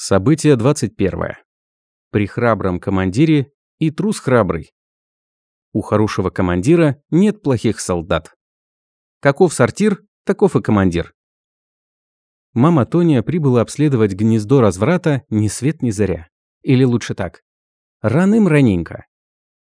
Событие 21. При храбром командире и трус храбрый. У хорошего командира нет плохих солдат. Каков сортир, таков и командир. Мама Тония прибыла обследовать гнездо разврата ни свет ни заря. Или лучше так. Раным раненько.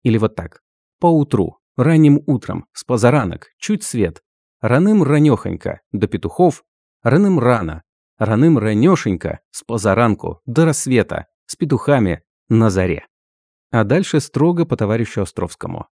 Или вот так. Поутру, ранним утром, с позаранок, чуть свет. Раным ранёхонько, до петухов. Раным рано, Раным ранешенько, с позаранку, до рассвета, с петухами, на заре. А дальше строго по товарищу Островскому.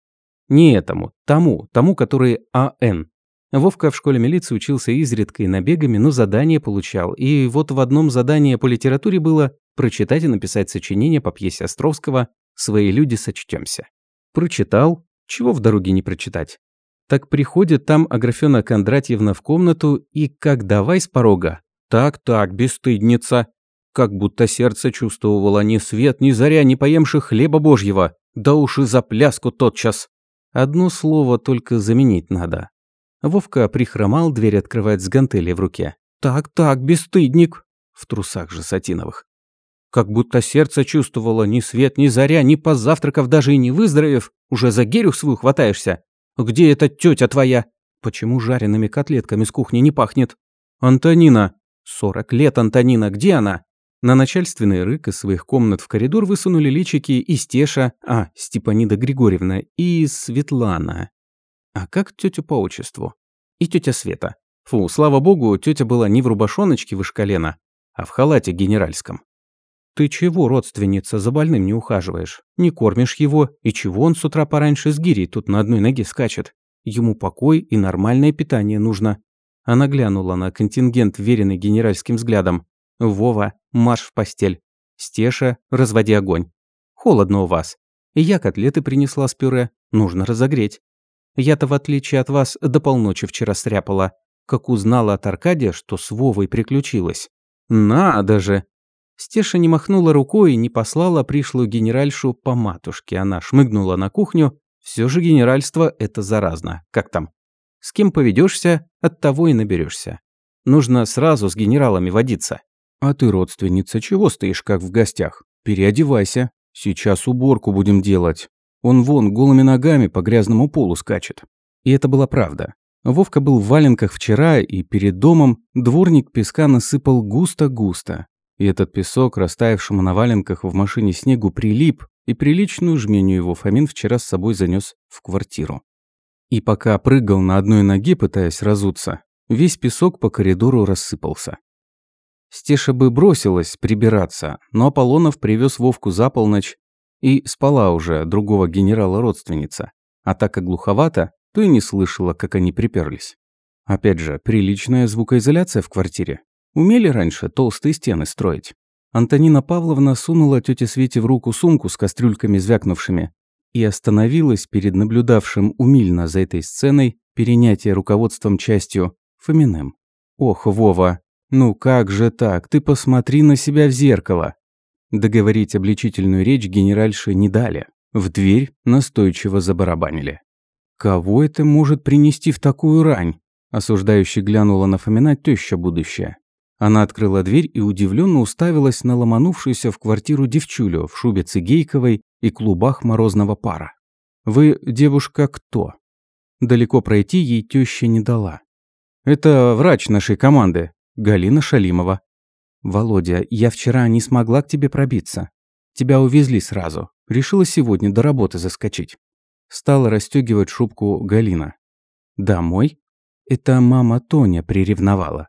Не этому, тому, тому, который А.Н. Вовка в школе милиции учился изредка и набегами, но задание получал. И вот в одном задании по литературе было прочитать и написать сочинение по пьесе Островского «Свои люди сочтемся». Прочитал, чего в дороге не прочитать. Так приходит там Аграфена Кондратьевна в комнату и как давай с порога. Так-так, бесстыдница. Как будто сердце чувствовало ни свет, ни заря, ни поемши хлеба божьего. Да уж и за пляску тотчас. Одно слово только заменить надо. Вовка прихромал, дверь открывает с гантели в руке. «Так-так, бесстыдник!» В трусах же сатиновых. Как будто сердце чувствовало ни свет, ни заря, ни позавтракав, даже и не выздоровев, уже за герю свою хватаешься. Где эта тетя твоя? Почему жареными котлетками с кухни не пахнет? Антонина, «Сорок лет, Антонина, где она?» На начальственный рык из своих комнат в коридор высунули личики и Стеша, а, Степанида Григорьевна, и Светлана. А как тетя по отчеству? И тетя Света. Фу, слава богу, тетя была не в рубашоночке выше колена, а в халате генеральском. Ты чего, родственница, за больным не ухаживаешь? Не кормишь его? И чего он с утра пораньше с гирей тут на одной ноге скачет? Ему покой и нормальное питание нужно. Она глянула на контингент, веренный генеральским взглядом. «Вова, марш в постель. Стеша, разводи огонь. Холодно у вас. Я котлеты принесла с пюре. Нужно разогреть. Я-то, в отличие от вас, до полночи вчера стряпала. Как узнала от Аркадия, что с Вовой приключилось. Надо же!» Стеша не махнула рукой и не послала пришлую генеральшу по матушке. Она шмыгнула на кухню. Все же генеральство – это заразно. Как там? С кем поведешься, от того и наберешься. Нужно сразу с генералами водиться. А ты, родственница, чего стоишь как в гостях? Переодевайся. Сейчас уборку будем делать. Он вон голыми ногами по грязному полу скачет. И это была правда. Вовка был в валенках вчера, и перед домом дворник песка насыпал густо-густо. И этот песок, растаявшему на валенках в машине снегу, прилип, и приличную жменю его Фомин вчера с собой занес в квартиру. И пока прыгал на одной ноге, пытаясь разуться, весь песок по коридору рассыпался. Стеша бы бросилась прибираться, но Аполлонов привез Вовку за полночь и спала уже другого генерала-родственница. А так как глуховато, то и не слышала, как они приперлись. Опять же, приличная звукоизоляция в квартире. Умели раньше толстые стены строить. Антонина Павловна сунула тете Свете в руку сумку с кастрюльками звякнувшими и остановилась перед наблюдавшим умильно за этой сценой перенятие руководством частью Фоминым. «Ох, Вова, ну как же так? Ты посмотри на себя в зеркало!» Договорить обличительную речь генеральше не дали. В дверь настойчиво забарабанили. «Кого это может принести в такую рань?» Осуждающе глянула на Фомина теща будущая. Она открыла дверь и удивленно уставилась на ломанувшуюся в квартиру девчулю в шубе цигейковой и клубах морозного пара. «Вы, девушка, кто?» Далеко пройти ей теща не дала. «Это врач нашей команды, Галина Шалимова». «Володя, я вчера не смогла к тебе пробиться. Тебя увезли сразу. Решила сегодня до работы заскочить». Стала расстегивать шубку Галина. «Домой?» Это мама Тоня приревновала.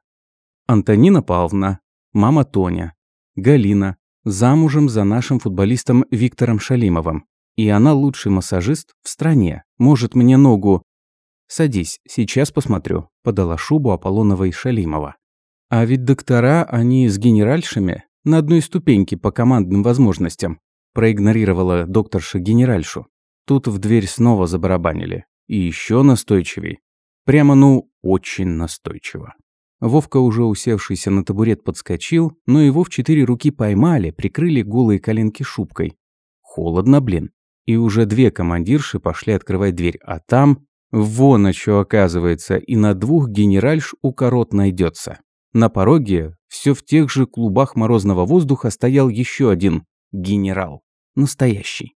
Антонина Павловна, мама Тоня, Галина, замужем за нашим футболистом Виктором Шалимовым. И она лучший массажист в стране. Может мне ногу... Садись, сейчас посмотрю, подала шубу Аполлоновой Шалимова. А ведь доктора, они с генеральшами на одной ступеньке по командным возможностям. Проигнорировала докторша генеральшу. Тут в дверь снова забарабанили. И еще настойчивей. Прямо, ну, очень настойчиво. Вовка, уже усевшийся на табурет, подскочил, но его в четыре руки поймали, прикрыли голые коленки шубкой. Холодно, блин. И уже две командирши пошли открывать дверь, а там... Вон, что оказывается, и на двух генеральш укорот найдется. На пороге, все в тех же клубах морозного воздуха, стоял еще один генерал. Настоящий.